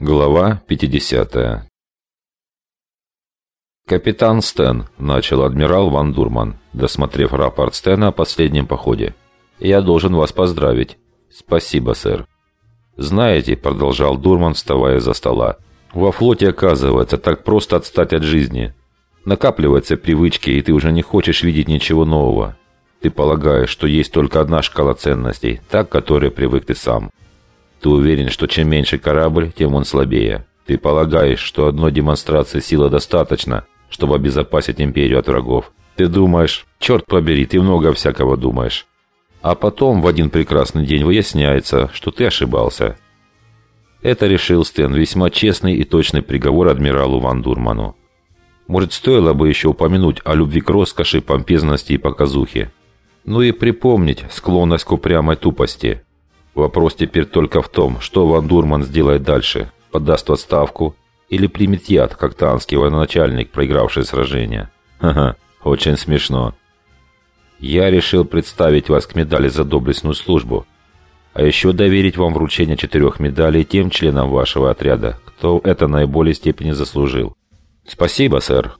Глава 50 «Капитан Стэн», – начал адмирал Ван Дурман, досмотрев рапорт Стэна о последнем походе. «Я должен вас поздравить». «Спасибо, сэр». «Знаете», – продолжал Дурман, вставая за стола, – «во флоте, оказывается, так просто отстать от жизни. Накапливаются привычки, и ты уже не хочешь видеть ничего нового. Ты полагаешь, что есть только одна шкала ценностей, та, к которой привык ты сам. Ты уверен, что чем меньше корабль, тем он слабее. Ты полагаешь, что одной демонстрации силы достаточно, чтобы обезопасить империю от врагов. Ты думаешь, черт побери, ты много всякого думаешь. А потом в один прекрасный день выясняется, что ты ошибался. Это решил Стэн, весьма честный и точный приговор адмиралу Ван Дурману. Может, стоило бы еще упомянуть о любви к роскоши, помпезности и показухе. Ну и припомнить склонность к упрямой тупости. Вопрос теперь только в том, что Ван Дурман сделает дальше. Подаст в отставку или примет яд, как танский военачальник, проигравший сражение. Ха-ха, очень смешно. Я решил представить вас к медали за доблестную службу. А еще доверить вам вручение четырех медалей тем членам вашего отряда, кто это наиболее степени заслужил. Спасибо, сэр.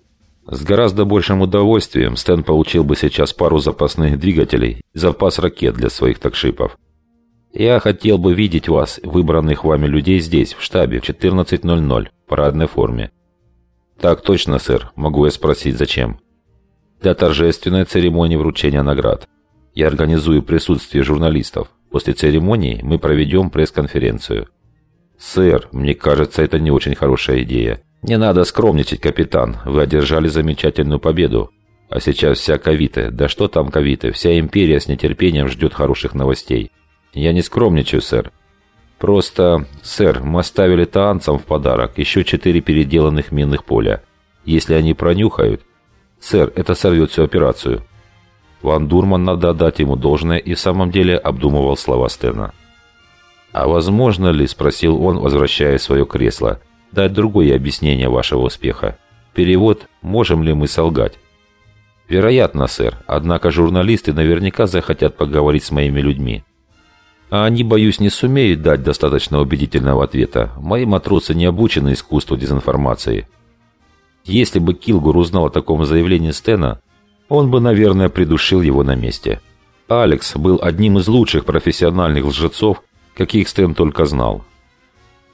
С гораздо большим удовольствием Стэн получил бы сейчас пару запасных двигателей и запас ракет для своих такшипов. Я хотел бы видеть вас, выбранных вами людей здесь, в штабе, в 14.00, в парадной форме. Так точно, сэр. Могу я спросить, зачем? Для торжественной церемонии вручения наград. Я организую присутствие журналистов. После церемонии мы проведем пресс-конференцию. Сэр, мне кажется, это не очень хорошая идея. «Не надо скромничать, капитан. Вы одержали замечательную победу. А сейчас вся Кавита, да что там Кавита, вся империя с нетерпением ждет хороших новостей. Я не скромничаю, сэр. Просто, сэр, мы оставили таанцам в подарок еще четыре переделанных минных поля. Если они пронюхают... Сэр, это сорвет всю операцию». Ван Дурман, надо отдать ему должное, и в самом деле обдумывал слова Стена. «А возможно ли, — спросил он, возвращая свое кресло, — дать другое объяснение вашего успеха. Перевод «Можем ли мы солгать?» Вероятно, сэр. Однако журналисты наверняка захотят поговорить с моими людьми. А они, боюсь, не сумеют дать достаточно убедительного ответа. Мои матросы не обучены искусству дезинформации. Если бы Килгур узнал о таком заявлении Стена, он бы, наверное, придушил его на месте. Алекс был одним из лучших профессиональных лжецов, каких Стэн только знал.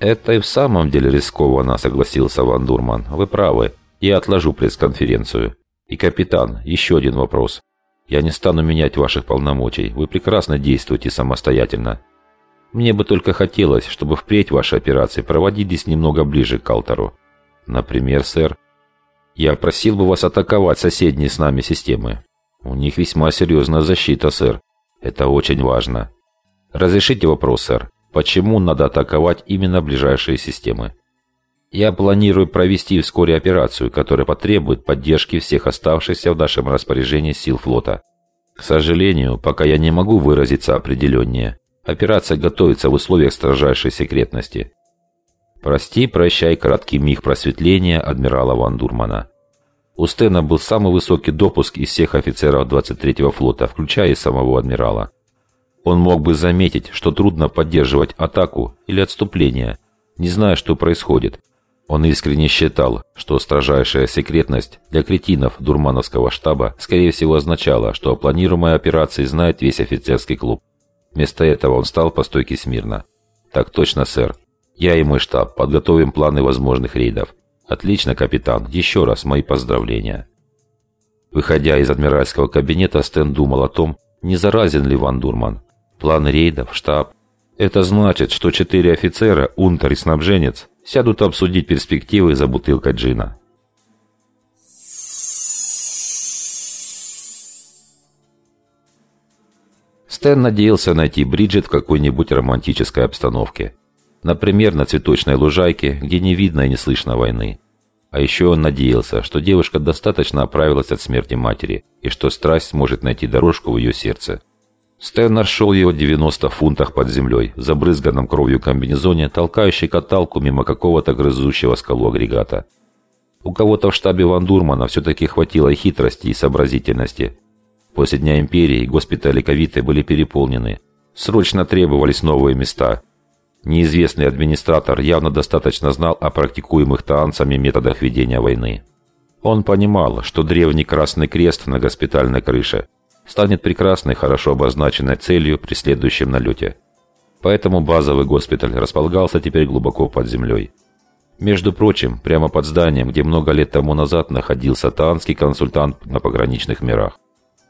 «Это и в самом деле рискованно», — согласился Ван Дурман. «Вы правы. Я отложу пресс-конференцию. И, капитан, еще один вопрос. Я не стану менять ваших полномочий. Вы прекрасно действуете самостоятельно. Мне бы только хотелось, чтобы впредь ваши операции проводились немного ближе к Алтеру. Например, сэр, я просил бы вас атаковать соседние с нами системы. У них весьма серьезная защита, сэр. Это очень важно. Разрешите вопрос, сэр. Почему надо атаковать именно ближайшие системы? Я планирую провести вскоре операцию, которая потребует поддержки всех оставшихся в нашем распоряжении сил флота. К сожалению, пока я не могу выразиться определеннее. Операция готовится в условиях строжайшей секретности. Прости, прощай, краткий миг просветления адмирала Ван Дурмана. У Стена был самый высокий допуск из всех офицеров 23-го флота, включая и самого адмирала. Он мог бы заметить, что трудно поддерживать атаку или отступление, не зная, что происходит. Он искренне считал, что строжайшая секретность для кретинов дурмановского штаба скорее всего означала, что о планируемой операции знает весь офицерский клуб. Вместо этого он стал по стойке смирно. «Так точно, сэр. Я и мой штаб подготовим планы возможных рейдов. Отлично, капитан. Еще раз мои поздравления». Выходя из адмиральского кабинета, Стэн думал о том, не заразен ли Ван Дурман. План рейдов, штаб. Это значит, что четыре офицера, унтер и снабженец, сядут обсудить перспективы за бутылкой джина. Стэн надеялся найти Бриджит в какой-нибудь романтической обстановке. Например, на цветочной лужайке, где не видно и не слышно войны. А еще он надеялся, что девушка достаточно оправилась от смерти матери, и что страсть сможет найти дорожку в ее сердце. Стэн нашел его в 90 фунтах под землей, в забрызганном кровью комбинезоне, толкающий каталку мимо какого-то грызущего скалу агрегата. У кого-то в штабе Ван Дурмана все-таки хватило и хитрости, и сообразительности. После Дня Империи госпитали Ковиты были переполнены. Срочно требовались новые места. Неизвестный администратор явно достаточно знал о практикуемых таанцами методах ведения войны. Он понимал, что древний Красный Крест на госпитальной крыше станет прекрасной, хорошо обозначенной целью при следующем налете. Поэтому базовый госпиталь располагался теперь глубоко под землей. Между прочим, прямо под зданием, где много лет тому назад находился таанский консультант на пограничных мирах.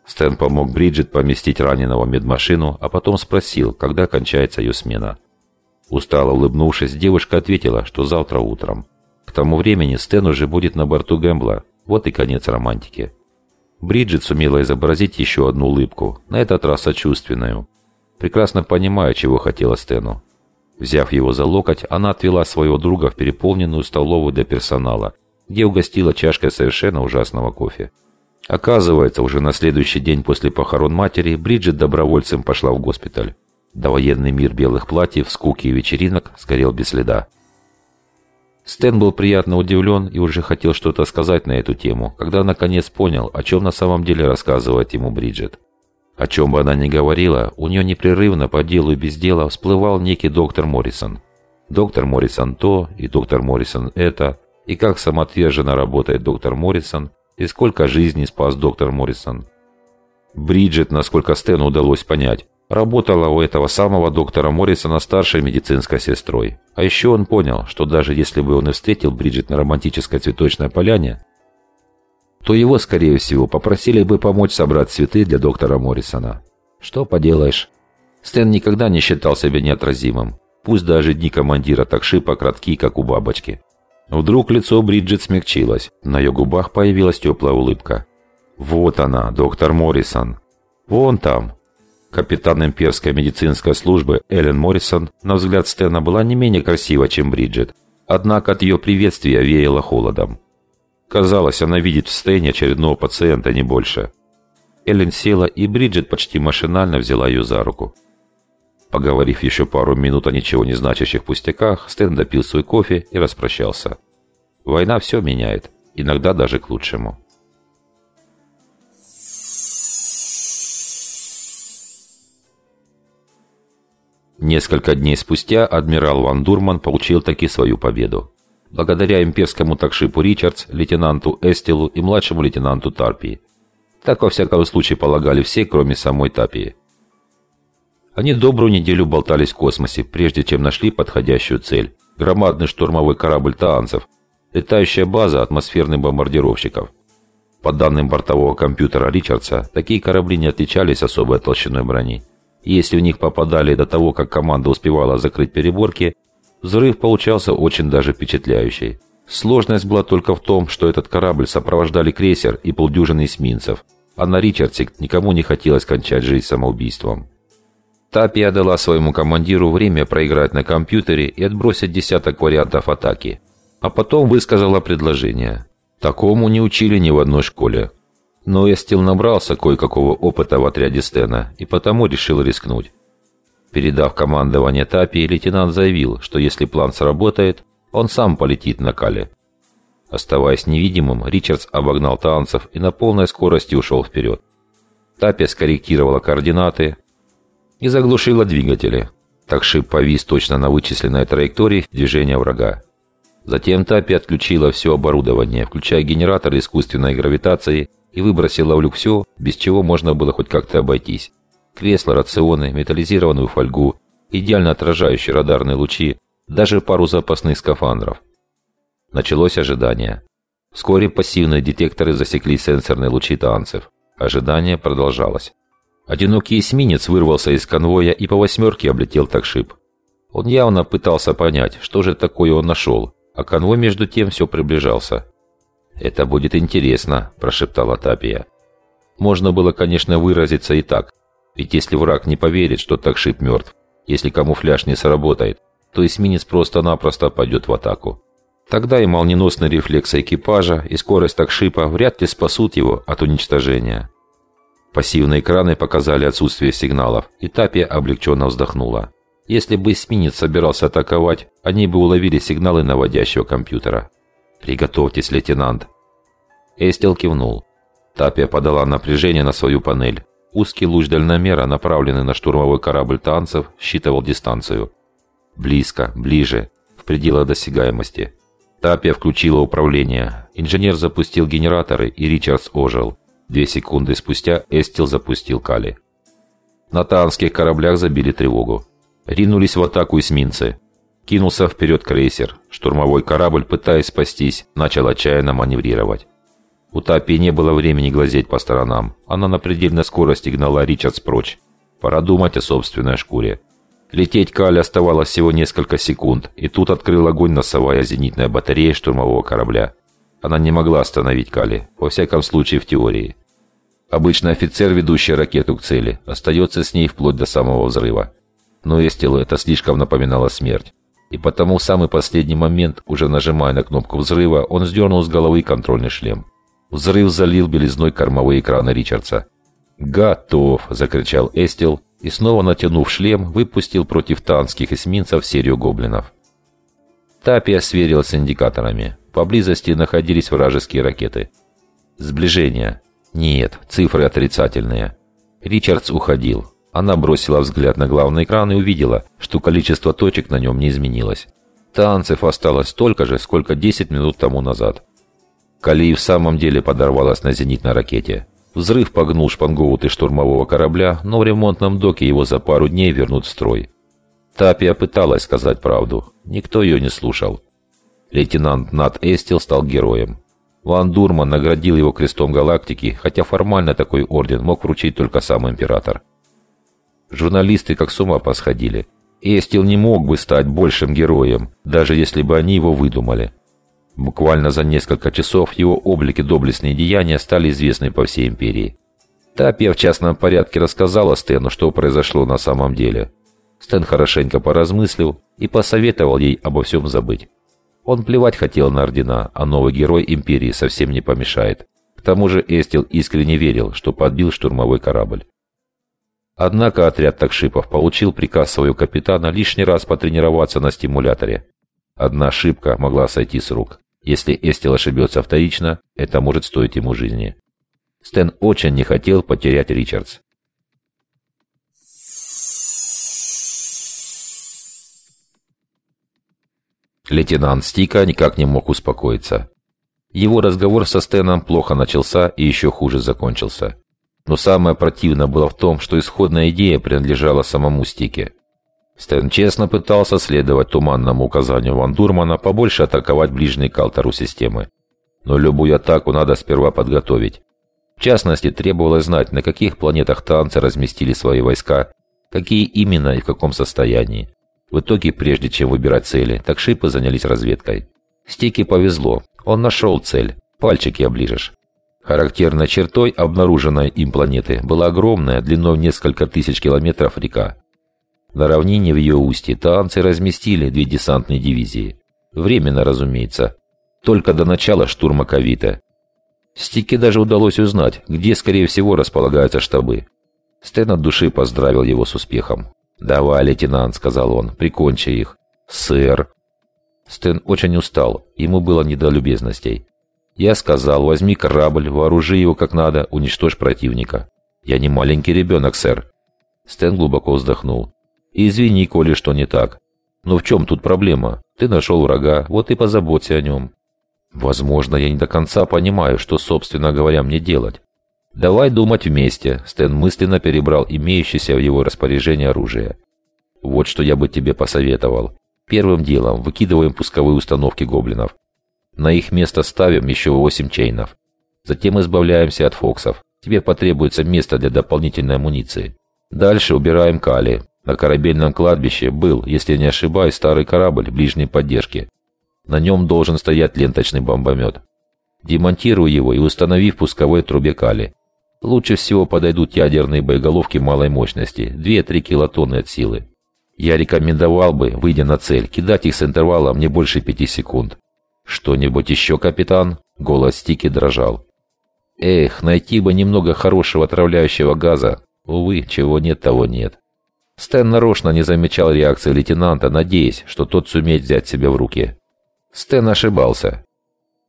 Стэн помог Бриджит поместить раненого в медмашину, а потом спросил, когда кончается ее смена. Устало улыбнувшись, девушка ответила, что завтра утром. К тому времени Стэн уже будет на борту Гэмбла. Вот и конец романтики. Бриджит сумела изобразить еще одну улыбку, на этот раз сочувственную. Прекрасно понимая, чего хотела Стэну. Взяв его за локоть, она отвела своего друга в переполненную столовую для персонала, где угостила чашкой совершенно ужасного кофе. Оказывается, уже на следующий день после похорон матери Бриджит добровольцем пошла в госпиталь. Довоенный мир белых платьев, скуки и вечеринок сгорел без следа. Стэн был приятно удивлен и уже хотел что-то сказать на эту тему, когда наконец понял, о чем на самом деле рассказывает ему Бриджит. О чем бы она ни говорила, у нее непрерывно по делу и без дела всплывал некий доктор Моррисон. Доктор Моррисон то, и доктор Моррисон это, и как самоотверженно работает доктор Моррисон, и сколько жизней спас доктор Моррисон. Бриджит, насколько Стэну удалось понять, Работала у этого самого доктора Моррисона старшей медицинской сестрой. А еще он понял, что даже если бы он и встретил Бриджит на романтической цветочной поляне, то его, скорее всего, попросили бы помочь собрать цветы для доктора Моррисона. Что поделаешь. Стэн никогда не считал себя неотразимым. Пусть даже дни командира так шипа кратки, как у бабочки. Вдруг лицо Бриджит смягчилось. На ее губах появилась теплая улыбка. Вот она, доктор Моррисон. Вон там, Капитан имперской медицинской службы Эллен Моррисон, на взгляд Стэна, была не менее красива, чем Бриджит. Однако от ее приветствия веяло холодом. Казалось, она видит в Стэне очередного пациента, не больше. Эллен села, и Бриджит почти машинально взяла ее за руку. Поговорив еще пару минут о ничего не значащих пустяках, Стэн допил свой кофе и распрощался. Война все меняет, иногда даже к лучшему. Несколько дней спустя адмирал Ван Дурман получил таки свою победу. Благодаря имперскому такшипу Ричардс, лейтенанту Эстилу и младшему лейтенанту Тарпии. Так во всяком случае полагали все, кроме самой Тапии. Они добрую неделю болтались в космосе, прежде чем нашли подходящую цель. Громадный штурмовой корабль таанцев, летающая база атмосферных бомбардировщиков. По данным бортового компьютера Ричардса, такие корабли не отличались особой толщиной брони. Если в них попадали до того, как команда успевала закрыть переборки, взрыв получался очень даже впечатляющий. Сложность была только в том, что этот корабль сопровождали крейсер и полдюжины эсминцев, а на Ричардсе никому не хотелось кончать жизнь самоубийством. Тапия дала своему командиру время проиграть на компьютере и отбросить десяток вариантов атаки, а потом высказала предложение. Такому не учили ни в одной школе. Но Эстил набрался кое-какого опыта в отряде Стена и потому решил рискнуть. Передав командование Тапи, лейтенант заявил, что если план сработает, он сам полетит на Кале. Оставаясь невидимым, Ричардс обогнал танцев и на полной скорости ушел вперед. Тапи скорректировала координаты и заглушила двигатели. Так шип повис точно на вычисленной траектории движения врага. Затем Тапи отключила все оборудование, включая генератор искусственной гравитации и выбросила в люк все, без чего можно было хоть как-то обойтись. Кресло, рационы, металлизированную фольгу, идеально отражающие радарные лучи, даже пару запасных скафандров. Началось ожидание. Вскоре пассивные детекторы засекли сенсорные лучи танцев. Ожидание продолжалось. Одинокий эсминец вырвался из конвоя и по восьмерке облетел такшип. Он явно пытался понять, что же такое он нашел, а конвой между тем все приближался. «Это будет интересно», – прошептала Тапия. Можно было, конечно, выразиться и так. Ведь если враг не поверит, что Такшип мертв, если камуфляж не сработает, то эсминец просто-напросто пойдет в атаку. Тогда и молниеносный рефлекс экипажа, и скорость Такшипа вряд ли спасут его от уничтожения. Пассивные экраны показали отсутствие сигналов, и Тапия облегченно вздохнула. Если бы эсминец собирался атаковать, они бы уловили сигналы наводящего компьютера. «Приготовьтесь, лейтенант!» Эстел кивнул. Тапия подала напряжение на свою панель. Узкий луч дальномера, направленный на штурмовой корабль танцев, считывал дистанцию. Близко, ближе, в пределах досягаемости. Тапия включила управление. Инженер запустил генераторы, и Ричардс ожил. Две секунды спустя Эстил запустил Кали. На танских кораблях забили тревогу. Ринулись в атаку эсминцы. Кинулся вперед крейсер. Штурмовой корабль, пытаясь спастись, начал отчаянно маневрировать. У Тапи не было времени глазеть по сторонам. Она на предельной скорости гнала Ричардс прочь. Пора думать о собственной шкуре. Лететь Кале оставалось всего несколько секунд, и тут открыл огонь носовая зенитная батарея штурмового корабля. Она не могла остановить Кали, во всяком случае в теории. Обычно офицер, ведущий ракету к цели, остается с ней вплоть до самого взрыва. Но Эстилу это слишком напоминало смерть. И потому в самый последний момент, уже нажимая на кнопку взрыва, он сдернул с головы контрольный шлем. Взрыв залил белизной кормовые экраны Ричардса. «Готов!» – закричал Эстил и, снова натянув шлем, выпустил против танских эсминцев серию гоблинов. Тапия сверилась с индикаторами. Поблизости находились вражеские ракеты. Сближение. Нет, цифры отрицательные. Ричардс уходил. Она бросила взгляд на главный экран и увидела, что количество точек на нем не изменилось. Танцев осталось столько же, сколько 10 минут тому назад. Кали в самом деле подорвалась на зенитной ракете. Взрыв погнул шпангоуты штурмового корабля, но в ремонтном доке его за пару дней вернут в строй. Тапия пыталась сказать правду. Никто ее не слушал. Лейтенант Нат Эстил стал героем. Ван Дурман наградил его крестом галактики, хотя формально такой орден мог вручить только сам император. Журналисты как с ума посходили. Эстил не мог бы стать большим героем, даже если бы они его выдумали. Буквально за несколько часов его облики доблестные деяния стали известны по всей империи. Тапия в частном порядке рассказала Стэну, что произошло на самом деле. Стэн хорошенько поразмыслил и посоветовал ей обо всем забыть. Он плевать хотел на ордена, а новый герой Империи совсем не помешает. К тому же Эстил искренне верил, что подбил штурмовой корабль. Однако отряд такшипов получил приказ своего капитана лишний раз потренироваться на стимуляторе. Одна ошибка могла сойти с рук. Если Эстил ошибется вторично, это может стоить ему жизни. Стэн очень не хотел потерять Ричардс. Лейтенант Стика никак не мог успокоиться. Его разговор со Стэном плохо начался и еще хуже закончился. Но самое противное было в том, что исходная идея принадлежала самому Стике. Стэн честно пытался следовать туманному указанию Ван Дурмана побольше атаковать ближние к алтару системы. Но любую атаку надо сперва подготовить. В частности, требовалось знать, на каких планетах танцы разместили свои войска, какие именно и в каком состоянии. В итоге, прежде чем выбирать цели, такшипы занялись разведкой. Стике повезло. Он нашел цель. Пальчики оближешь. Характерной чертой обнаруженной им планеты была огромная, длиной несколько тысяч километров река. На равнине в ее устье танцы разместили две десантные дивизии. Временно, разумеется. Только до начала штурма Кавита. Стике даже удалось узнать, где, скорее всего, располагаются штабы. Стэн от души поздравил его с успехом. «Давай, лейтенант», — сказал он, — «прикончи их». «Сэр». Стэн очень устал, ему было не до любезностей. «Я сказал, возьми корабль, вооружи его как надо, уничтожь противника». «Я не маленький ребенок, сэр». Стэн глубоко вздохнул. «Извини, коли что не так. Но в чем тут проблема? Ты нашел врага, вот и позаботься о нем». «Возможно, я не до конца понимаю, что, собственно говоря, мне делать. «Давай думать вместе», — Стэн мысленно перебрал имеющееся в его распоряжении оружие. «Вот что я бы тебе посоветовал. Первым делом выкидываем пусковые установки гоблинов. На их место ставим еще восемь чейнов. Затем избавляемся от фоксов. Тебе потребуется место для дополнительной амуниции. Дальше убираем кали. На корабельном кладбище был, если не ошибаюсь, старый корабль ближней поддержки. На нем должен стоять ленточный бомбомет. Демонтируй его и установи в пусковой трубе кали. Лучше всего подойдут ядерные боеголовки малой мощности, 2-3 килотонны от силы. Я рекомендовал бы, выйдя на цель, кидать их с интервалом не больше 5 секунд. «Что-нибудь еще, капитан?» Голос Стики дрожал. «Эх, найти бы немного хорошего отравляющего газа. Увы, чего нет, того нет». Стэн нарочно не замечал реакции лейтенанта, надеясь, что тот сумеет взять себя в руки. Стэн ошибался.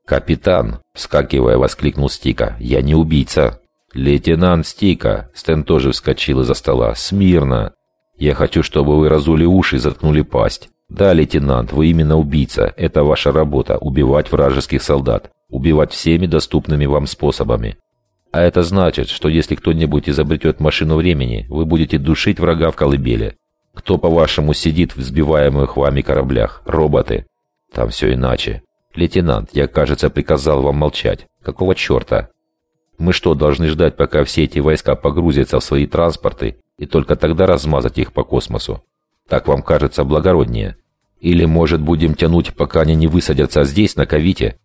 «Капитан!» – вскакивая, воскликнул Стика. «Я не убийца!» «Лейтенант Стика!» Стэн тоже вскочил из-за стола. «Смирно! Я хочу, чтобы вы разули уши и заткнули пасть. Да, лейтенант, вы именно убийца. Это ваша работа – убивать вражеских солдат. Убивать всеми доступными вам способами. А это значит, что если кто-нибудь изобретет машину времени, вы будете душить врага в колыбели. Кто, по-вашему, сидит в взбиваемых вами кораблях? Роботы? Там все иначе. Лейтенант, я, кажется, приказал вам молчать. Какого черта? Мы что, должны ждать, пока все эти войска погрузятся в свои транспорты и только тогда размазать их по космосу? Так вам кажется благороднее? Или, может, будем тянуть, пока они не высадятся здесь, на Кавите?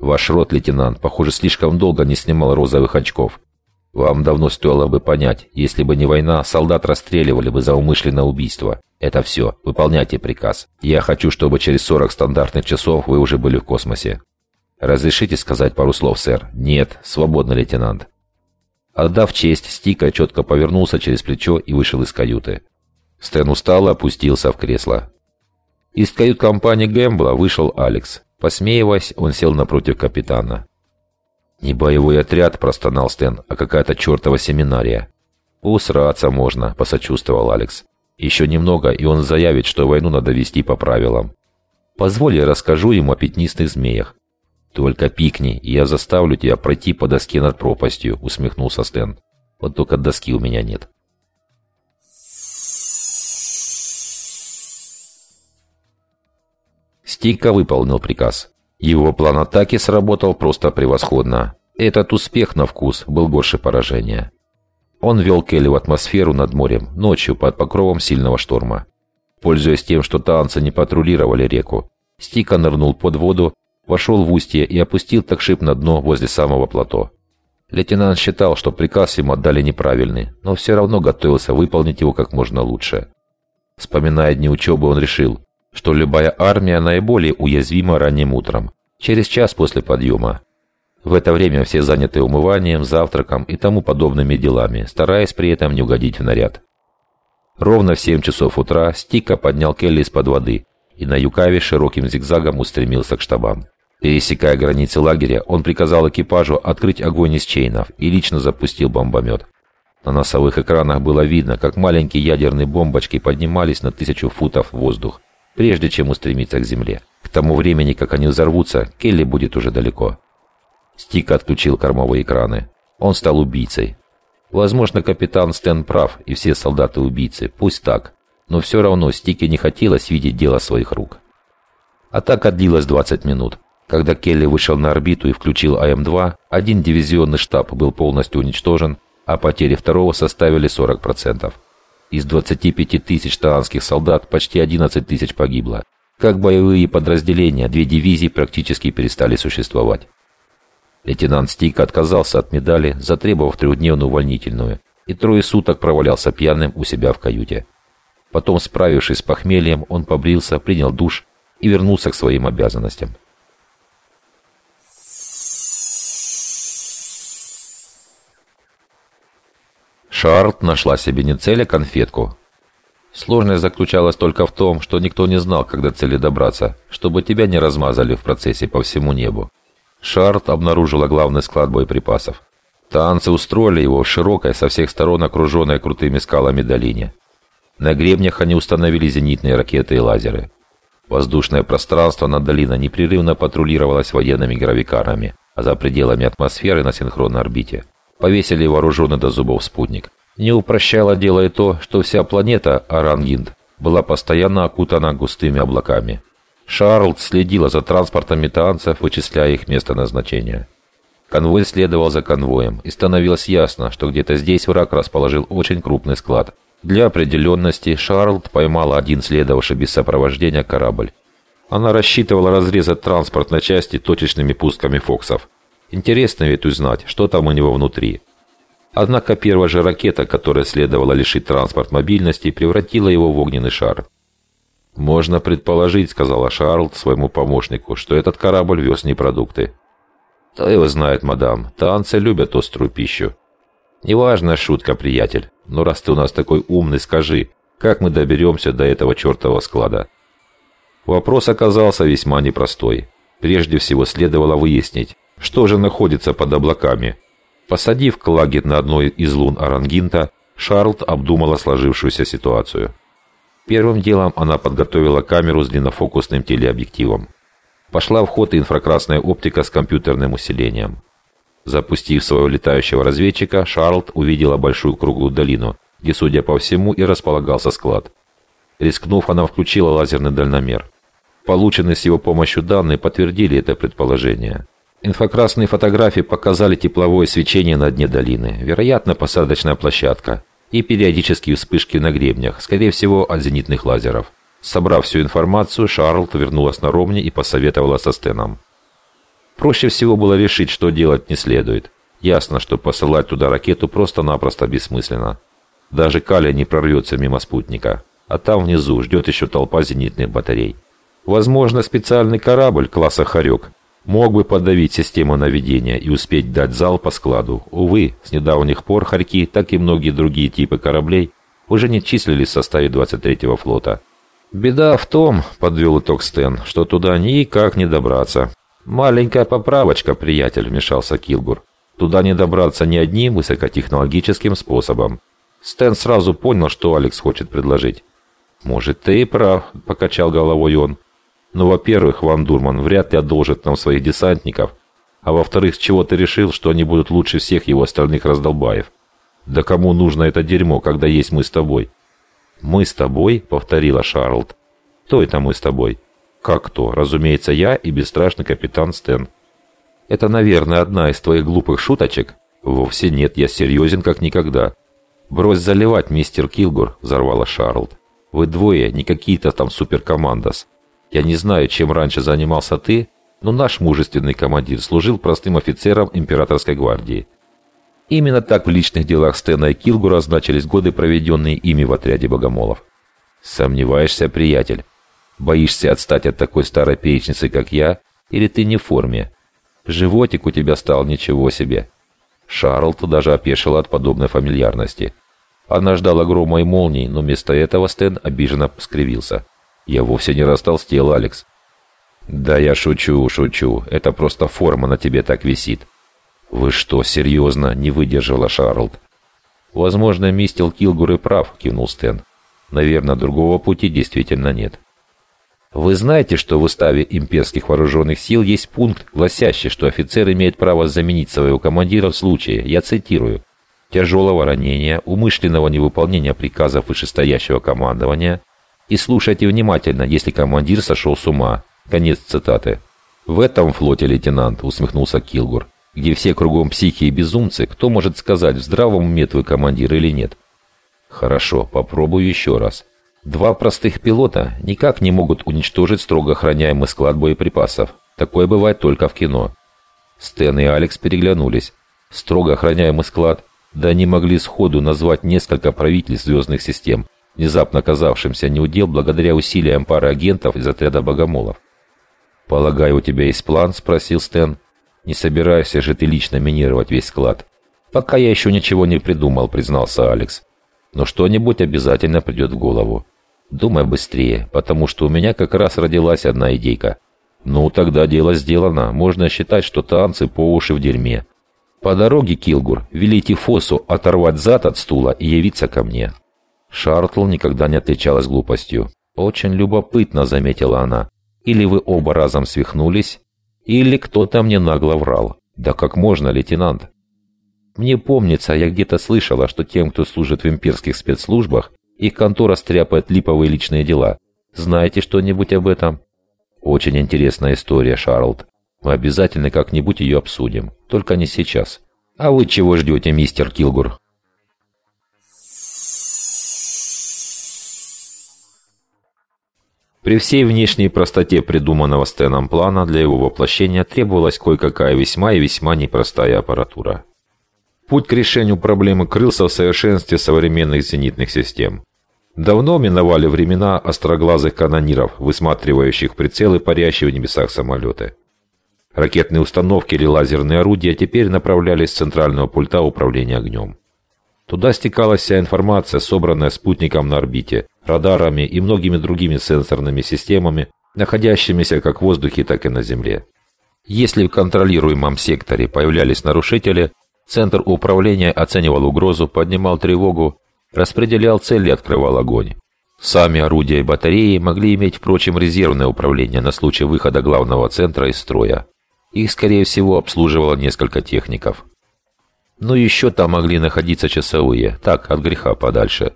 Ваш рот, лейтенант, похоже, слишком долго не снимал розовых очков. Вам давно стоило бы понять, если бы не война, солдат расстреливали бы за умышленное убийство. Это все. Выполняйте приказ. Я хочу, чтобы через 40 стандартных часов вы уже были в космосе. Разрешите сказать пару слов, сэр? Нет. Свободно, лейтенант. Отдав честь, Стика четко повернулся через плечо и вышел из каюты. Стэн устало опустился в кресло. Из кают-компании Гэмбла вышел Алекс. Посмеиваясь, он сел напротив капитана. «Не боевой отряд», – простонал Стэн, – «а какая-то чертова семинария». «Усраться можно», – посочувствовал Алекс. «Еще немного, и он заявит, что войну надо вести по правилам. Позволь, я расскажу ему о пятнистых змеях. «Только пикни, и я заставлю тебя пройти по доске над пропастью», — усмехнулся Стэн. «Вот только доски у меня нет». Стика выполнил приказ. Его план атаки сработал просто превосходно. Этот успех на вкус был горше поражения. Он вел Келли в атмосферу над морем, ночью под покровом сильного шторма. Пользуясь тем, что танцы не патрулировали реку, Стика нырнул под воду вошел в устье и опустил такшип на дно возле самого плато. Лейтенант считал, что приказ ему отдали неправильный, но все равно готовился выполнить его как можно лучше. Вспоминая дни учебы, он решил, что любая армия наиболее уязвима ранним утром, через час после подъема. В это время все заняты умыванием, завтраком и тому подобными делами, стараясь при этом не угодить в наряд. Ровно в 7 часов утра Стика поднял Келли из-под воды и на Юкаве широким зигзагом устремился к штабам. Пересекая границы лагеря, он приказал экипажу открыть огонь из чейнов и лично запустил бомбомет. На носовых экранах было видно, как маленькие ядерные бомбочки поднимались на тысячу футов в воздух, прежде чем устремиться к земле. К тому времени, как они взорвутся, Келли будет уже далеко. Стик отключил кормовые экраны. Он стал убийцей. Возможно, капитан Стэн прав, и все солдаты убийцы. Пусть так. Но все равно Стике не хотелось видеть дело своих рук. Атака длилась 20 минут. Когда Келли вышел на орбиту и включил АМ-2, один дивизионный штаб был полностью уничтожен, а потери второго составили 40%. Из 25 тысяч таанских солдат почти 11 тысяч погибло. Как боевые подразделения, две дивизии практически перестали существовать. Лейтенант Стик отказался от медали, затребовав трехдневную увольнительную, и трое суток провалялся пьяным у себя в каюте. Потом, справившись с похмельем, он побрился, принял душ и вернулся к своим обязанностям. Шарлт нашла себе не цель, а конфетку. Сложность заключалась только в том, что никто не знал, до цели добраться, чтобы тебя не размазали в процессе по всему небу. Шарлт обнаружила главный склад боеприпасов. Танцы устроили его в широкой, со всех сторон окруженной крутыми скалами долине. На гребнях они установили зенитные ракеты и лазеры. Воздушное пространство над долиной непрерывно патрулировалось военными гравикарами, а за пределами атмосферы на синхронной орбите повесили вооруженный до зубов спутник. Не упрощало дело и то, что вся планета Арангинд была постоянно окутана густыми облаками. Шарлд следила за транспортом метанцев, вычисляя их место назначения. Конвой следовал за конвоем, и становилось ясно, что где-то здесь враг расположил очень крупный склад. Для определенности Шарлд поймала один следовавший без сопровождения корабль. Она рассчитывала разрезать транспорт на части точечными пустками Фоксов. Интересно ведь узнать, что там у него внутри. Однако первая же ракета, которая следовала лишить транспорт мобильности, превратила его в огненный шар. «Можно предположить», — сказала Шарлд своему помощнику, «что этот корабль вез не продукты». «Кто его знает, мадам, танцы любят острую пищу». «Неважная шутка, приятель, но раз ты у нас такой умный, скажи, как мы доберемся до этого чертового склада?» Вопрос оказался весьма непростой. Прежде всего следовало выяснить, что же находится под облаками? Посадив клагет на одной из лун Арангинта, Шарлд обдумала сложившуюся ситуацию. Первым делом она подготовила камеру с длиннофокусным телеобъективом. Пошла в ход инфракрасная оптика с компьютерным усилением. Запустив своего летающего разведчика, Шарлд увидела большую круглую долину, где, судя по всему, и располагался склад. Рискнув, она включила лазерный дальномер. Полученные с его помощью данные подтвердили это предположение. Инфракрасные фотографии показали тепловое свечение на дне долины, вероятно, посадочная площадка, и периодические вспышки на гребнях, скорее всего, от зенитных лазеров. Собрав всю информацию, Шарлот вернулась на Ромни и посоветовала со Стеном. Проще всего было решить, что делать не следует. Ясно, что посылать туда ракету просто-напросто бессмысленно. Даже Каля не прорвется мимо спутника. А там внизу ждет еще толпа зенитных батарей. Возможно, специальный корабль класса «Хорек» мог бы подавить систему наведения и успеть дать зал по складу. Увы, с недавних пор «Хорьки», так и многие другие типы кораблей уже не числились в составе 23-го флота. «Беда в том, — подвел итог Стэн, — что туда никак не добраться». «Маленькая поправочка, приятель», — вмешался Килгур. «Туда не добраться ни одним высокотехнологическим способом». Стэн сразу понял, что Алекс хочет предложить. «Может, ты и прав», — покачал головой он. Но, во-первых, Ван Дурман вряд ли одолжит нам своих десантников, а во-вторых, с чего ты решил, что они будут лучше всех его остальных раздолбаев? Да кому нужно это дерьмо, когда есть мы с тобой? Мы с тобой, повторила Шарлд. Кто это мы с тобой? Как кто? Разумеется, я и бесстрашный капитан Стэн. Это, наверное, одна из твоих глупых шуточек? Вовсе нет, я серьезен как никогда. Брось заливать, мистер Килгур, взорвала Шарлд. Вы двое, не какие-то там суперкомандос. Я не знаю, чем раньше занимался ты, но наш мужественный командир служил простым офицером императорской гвардии. Именно так в личных делах Стена и Килгура значились годы, проведенные ими в отряде богомолов. Сомневаешься, приятель? Боишься отстать от такой старой перечницы, как я? Или ты не в форме? Животик у тебя стал ничего себе. Шарлт даже опешила от подобной фамильярности. Она ждала грома и молний, но вместо этого Стэн обиженно скривился. Я вовсе не растолстел, Алекс. Да я шучу, шучу. Это просто форма на тебе так висит. Вы что, серьезно? Не выдержала Шарлд. Возможно, мистер Килгур и прав, кивнул Стэн. Наверное, другого пути действительно нет. Вы знаете, что в уставе имперских вооруженных сил есть пункт, гласящий, что офицер имеет право заменить своего командира в случае, я цитирую, тяжелого ранения, умышленного невыполнения приказов вышестоящего командования, и слушайте внимательно, если командир сошел с ума. Конец цитаты. В этом флоте, лейтенант, усмехнулся Килгур, где все кругом психи и безумцы, кто может сказать, в здравом уме твой командир или нет? Хорошо, попробую еще раз. Два простых пилота никак не могут уничтожить строго охраняемый склад боеприпасов. Такое бывает только в кино. Стэн и Алекс переглянулись. Строго охраняемый склад? Да они могли сходу назвать несколько правительств звездных систем, внезапно оказавшимся неудел благодаря усилиям пары агентов из отряда богомолов. «Полагаю, у тебя есть план?» – спросил Стэн. «Не собираешься же ты лично минировать весь склад?» «Пока я еще ничего не придумал», – признался Алекс. «Но что-нибудь обязательно придет в голову. Думай быстрее, потому что у меня как раз родилась одна идейка». «Ну, тогда дело сделано. Можно считать, что танцы по уши в дерьме. По дороге, Килгур, велите Фосу оторвать зад от стула и явиться ко мне». Шартл никогда не отличалась глупостью. «Очень любопытно», — заметила она. «Или вы оба разом свихнулись, или кто-то мне нагло врал. Да как можно, лейтенант?» «Мне помнится, я где-то слышала, что тем, кто служит в имперских спецслужбах, их контора стряпает липовые личные дела. Знаете что-нибудь об этом?» «Очень интересная история, Шарлд. Мы обязательно как-нибудь ее обсудим. Только не сейчас». «А вы чего ждете, мистер Килгур?» При всей внешней простоте придуманного Стэном плана для его воплощения требовалась кое-какая весьма и весьма непростая аппаратура. Путь к решению проблемы крылся в совершенстве современных зенитных систем. Давно миновали времена остроглазых канониров, высматривающих прицелы парящие в небесах самолеты. Ракетные установки или лазерные орудия теперь направлялись с центрального пульта управления огнем. Туда стекалась вся информация, собранная спутником на орбите, радарами и многими другими сенсорными системами, находящимися как в воздухе, так и на Земле. Если в контролируемом секторе появлялись нарушители, Центр управления оценивал угрозу, поднимал тревогу, распределял цели и открывал огонь. Сами орудия и батареи могли иметь, впрочем, резервное управление на случай выхода главного центра из строя. Их, скорее всего, обслуживало несколько техников. Но еще там могли находиться часовые, так, от греха подальше.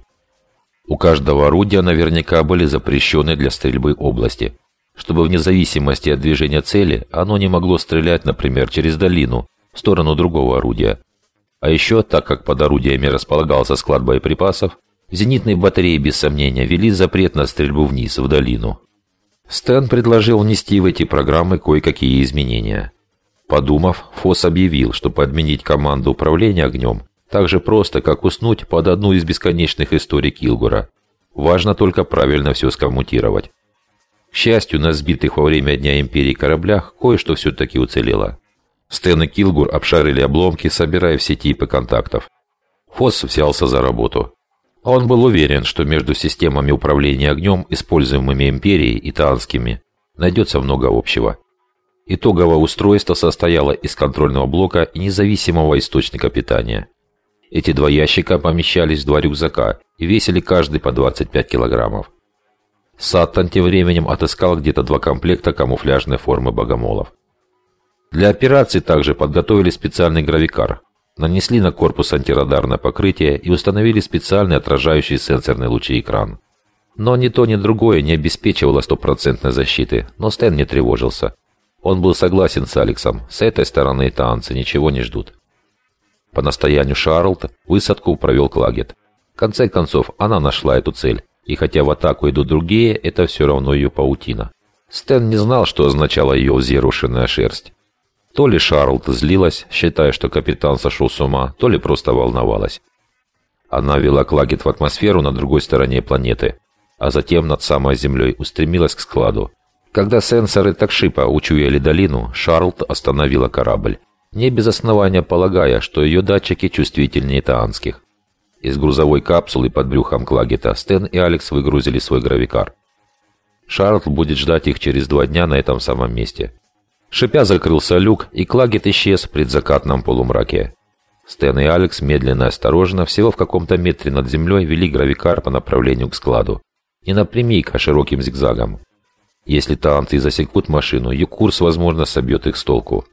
У каждого орудия наверняка были запрещены для стрельбы области, чтобы вне зависимости от движения цели оно не могло стрелять, например, через долину, в сторону другого орудия. А еще, так как под орудиями располагался склад боеприпасов, зенитные батареи без сомнения вели запрет на стрельбу вниз, в долину. Стэн предложил внести в эти программы кое-какие изменения. Подумав, Фосс объявил, что подменить команду управления огнем так же просто, как уснуть под одну из бесконечных историй Килгура. Важно только правильно все скоммутировать. К счастью, на сбитых во время Дня Империи кораблях кое-что все-таки уцелело. Стэн и Килгур обшарили обломки, собирая все типы контактов. Фосс взялся за работу. Он был уверен, что между системами управления огнем, используемыми Империей и Таанскими, найдется много общего. Итоговое устройство состояло из контрольного блока и независимого источника питания. Эти два ящика помещались в два рюкзака и весили каждый по 25 килограммов. Саттон тем временем отыскал где-то два комплекта камуфляжной формы богомолов. Для операции также подготовили специальный гравикар, нанесли на корпус антирадарное покрытие и установили специальный отражающий сенсорный лучеэкран. Но ни то, ни другое не обеспечивало стопроцентной защиты, но Стэн не тревожился. Он был согласен с Алексом, с этой стороны танцы ничего не ждут. По настоянию Шарлта высадку провел Клагет. В конце концов, она нашла эту цель, и хотя в атаку идут другие, это все равно ее паутина. Стэн не знал, что означала ее взъерушенная шерсть. То ли Шарлт злилась, считая, что капитан сошел с ума, то ли просто волновалась. Она вела Клагет в атмосферу на другой стороне планеты, а затем над самой землей устремилась к складу. Когда сенсоры Такшипа учуяли долину, Шарлт остановила корабль не без основания полагая, что ее датчики чувствительнее таанских. Из грузовой капсулы под брюхом Клагета Стэн и Алекс выгрузили свой гравикар. Шарлт будет ждать их через два дня на этом самом месте. Шипя закрылся люк, и Клагет исчез в предзакатном полумраке. Стэн и Алекс медленно и осторожно, всего в каком-то метре над землей, вели гравикар по направлению к складу. Не напрямик, а широким зигзагом. Если танцы засекут машину, ее курс, возможно, собьет их с толку.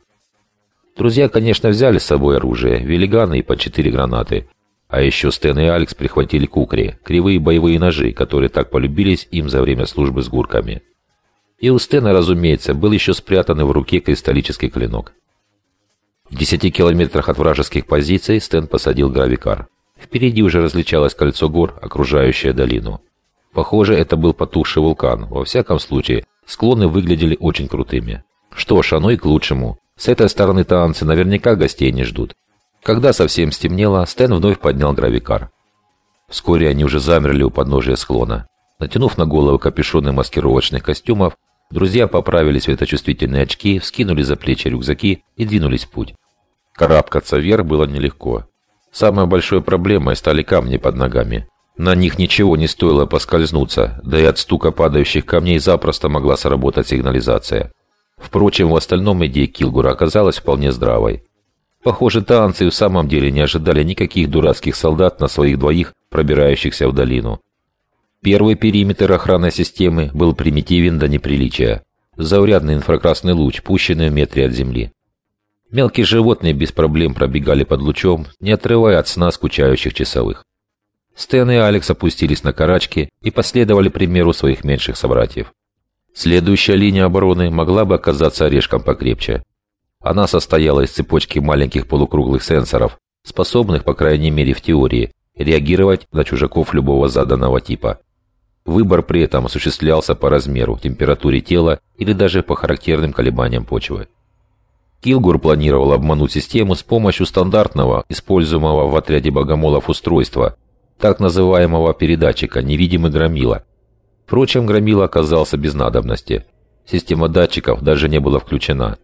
Друзья, конечно, взяли с собой оружие, велиганы и по четыре гранаты. А еще Стэн и Алекс прихватили кукри, кривые боевые ножи, которые так полюбились им за время службы с гурками. И у Стэна, разумеется, был еще спрятанный в руке кристаллический клинок. В десяти километрах от вражеских позиций Стэн посадил гравикар. Впереди уже различалось кольцо гор, окружающее долину. Похоже, это был потухший вулкан. Во всяком случае, склоны выглядели очень крутыми. Что ж, оно и к лучшему. С этой стороны танцы наверняка гостей не ждут. Когда совсем стемнело, Стэн вновь поднял гравикар. Вскоре они уже замерли у подножия склона. Натянув на голову капюшоны маскировочных костюмов, друзья поправили светочувствительные очки, вскинули за плечи рюкзаки и двинулись в путь. Карабкаться вверх было нелегко. Самой большой проблемой стали камни под ногами. На них ничего не стоило поскользнуться, да и от стука падающих камней запросто могла сработать сигнализация. Впрочем, в остальном идея Килгура оказалась вполне здравой. Похоже, танцы в самом деле не ожидали никаких дурацких солдат на своих двоих, пробирающихся в долину. Первый периметр охранной системы был примитивен до неприличия. Заурядный инфракрасный луч, пущенный в метре от земли. Мелкие животные без проблем пробегали под лучом, не отрывая от сна скучающих часовых. Стэн и Алекс опустились на карачки и последовали примеру своих меньших собратьев. Следующая линия обороны могла бы оказаться орешком покрепче. Она состояла из цепочки маленьких полукруглых сенсоров, способных, по крайней мере в теории, реагировать на чужаков любого заданного типа. Выбор при этом осуществлялся по размеру, температуре тела или даже по характерным колебаниям почвы. Килгур планировал обмануть систему с помощью стандартного, используемого в отряде богомолов устройства, так называемого передатчика «невидимый громила», Впрочем, громила оказался без надобности. Система датчиков даже не была включена.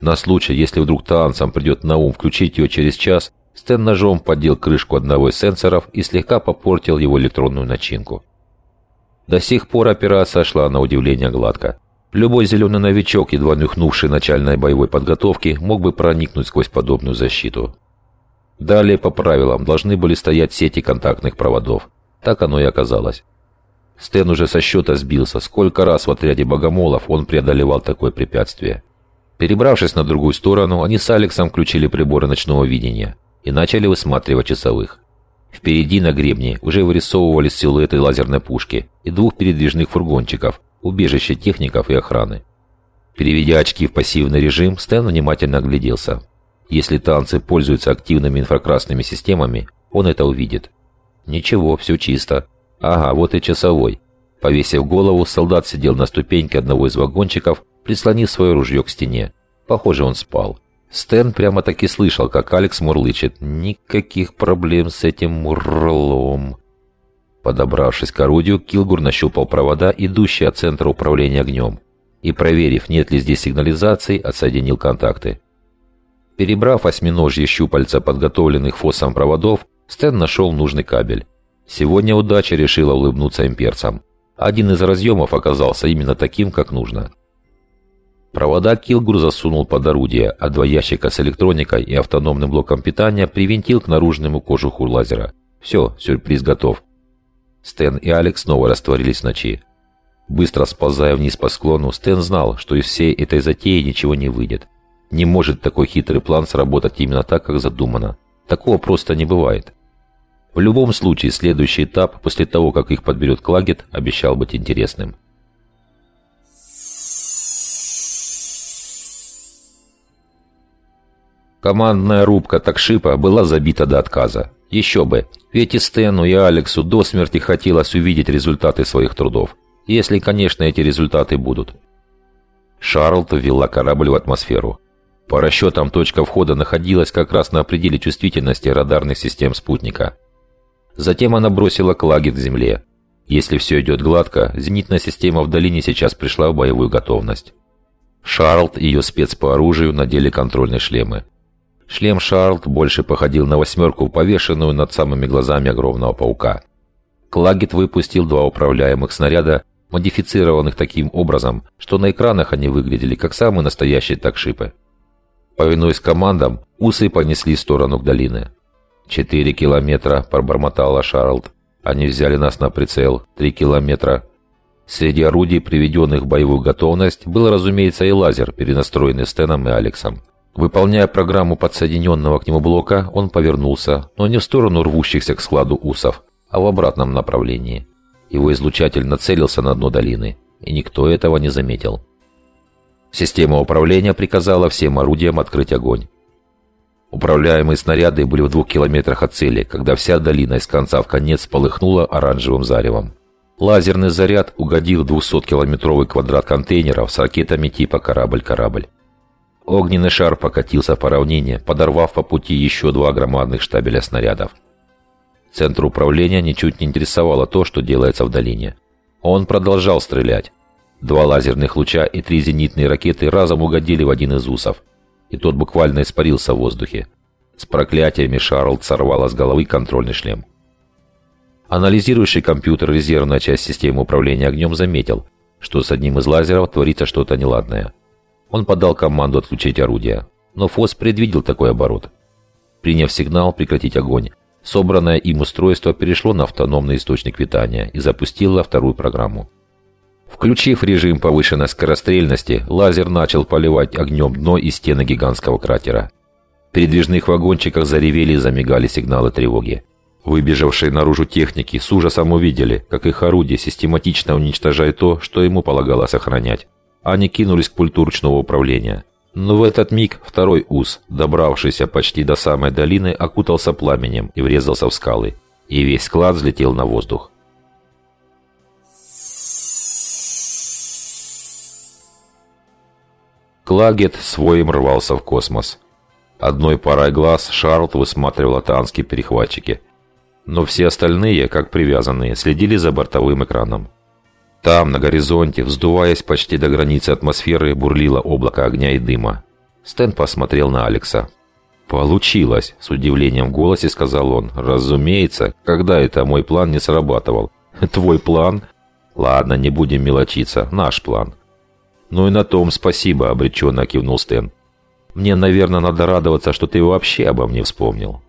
На случай, если вдруг танцам придет на ум включить ее через час, Стэн ножом поддел крышку одного из сенсоров и слегка попортил его электронную начинку. До сих пор операция шла на удивление гладко. Любой зеленый новичок, едва нюхнувший начальной боевой подготовки, мог бы проникнуть сквозь подобную защиту. Далее, по правилам, должны были стоять сети контактных проводов. Так оно и оказалось. Стэн уже со счета сбился, сколько раз в отряде богомолов он преодолевал такое препятствие. Перебравшись на другую сторону, они с Алексом включили приборы ночного видения и начали высматривать часовых. Впереди на гребне уже вырисовывались силуэты лазерной пушки и двух передвижных фургончиков, убежище техников и охраны. Переведя очки в пассивный режим, Стэн внимательно огляделся. Если танцы пользуются активными инфракрасными системами, он это увидит. Ничего, все чисто. Ага, вот и часовой. Повесив голову, солдат сидел на ступеньке одного из вагончиков, прислонив свое ружье к стене. Похоже, он спал. Стэн прямо-таки слышал, как Алекс мурлычет. «Никаких проблем с этим мурлом». Подобравшись к орудию, Килгур нащупал провода, идущие от центра управления огнем. И, проверив, нет ли здесь сигнализации, отсоединил контакты. Перебрав осьминожье щупальца подготовленных фосом проводов, Стэн нашел нужный кабель. Сегодня удача решила улыбнуться имперцам. Один из разъемов оказался именно таким, как нужно. Провода Килгур засунул под орудие, а два ящика с электроникой и автономным блоком питания привинтил к наружному кожуху лазера. Все, сюрприз готов. Стэн и Алекс снова растворились в ночи. Быстро сползая вниз по склону, Стэн знал, что из всей этой затеи ничего не выйдет. Не может такой хитрый план сработать именно так, как задумано. Такого просто не бывает. В любом случае, следующий этап, после того, как их подберет Клагет, обещал быть интересным. Командная рубка такшипа была забита до отказа. Еще бы, ведь и Стэну, и Алексу до смерти хотелось увидеть результаты своих трудов. Если, конечно, эти результаты будут. Шарлт ввела корабль в атмосферу. По расчетам, точка входа находилась как раз на пределе чувствительности радарных систем спутника. Затем она бросила клаги к земле. Если все идет гладко, зенитная система в долине сейчас пришла в боевую готовность. Шарлт и ее спец по оружию надели контрольные шлемы. Шлем Шарлт больше походил на восьмерку, повешенную над самыми глазами огромного паука. Клагет выпустил два управляемых снаряда, модифицированных таким образом, что на экранах они выглядели как самые настоящие такшипы. Повинуясь командам, усы понесли в сторону к долины. «Четыре километра», – пробормотала Шарлд. «Они взяли нас на прицел. Три километра». Среди орудий, приведенных в боевую готовность, был, разумеется, и лазер, перенастроенный Стеном и Алексом. Выполняя программу подсоединенного к нему блока, он повернулся, но не в сторону рвущихся к складу усов, а в обратном направлении. Его излучатель нацелился на дно долины, и никто этого не заметил. Система управления приказала всем орудиям открыть огонь. Управляемые снаряды были в двух километрах от цели, когда вся долина из конца в конец полыхнула оранжевым заревом. Лазерный заряд угодил в 200-километровый квадрат контейнеров с ракетами типа «Корабль-корабль». Огненный шар покатился по равнине, подорвав по пути еще два громадных штабеля снарядов. Центр управления ничуть не интересовало то, что делается в долине. Он продолжал стрелять. Два лазерных луча и три зенитные ракеты разом угодили в один из усов, и тот буквально испарился в воздухе. С проклятиями Шарлд сорвала с головы контрольный шлем. Анализирующий компьютер резервная часть системы управления огнем заметил, что с одним из лазеров творится что-то неладное – он подал команду отключить орудие, но ФОС предвидел такой оборот. Приняв сигнал прекратить огонь, собранное им устройство перешло на автономный источник питания и запустило вторую программу. Включив режим повышенной скорострельности, лазер начал поливать огнем дно и стены гигантского кратера. В передвижных вагончиках заревели и замигали сигналы тревоги. Выбежавшие наружу техники с ужасом увидели, как их орудие систематично уничтожает то, что ему полагалось охранять. Они кинулись к пульту ручного управления. Но в этот миг второй ус, добравшийся почти до самой долины, окутался пламенем и врезался в скалы. И весь склад взлетел на воздух. Клагет своим рвался в космос. Одной парой глаз Шарлот высматривал атанские перехватчики. Но все остальные, как привязанные, следили за бортовым экраном. Там, на горизонте, вздуваясь почти до границы атмосферы, бурлило облако огня и дыма. Стэн посмотрел на Алекса. «Получилось!» – с удивлением в голосе сказал он. «Разумеется, когда это мой план не срабатывал?» «Твой план?» «Ладно, не будем мелочиться. Наш план». «Ну и на том спасибо», – обреченно кивнул Стэн. «Мне, наверное, надо радоваться, что ты вообще обо мне вспомнил».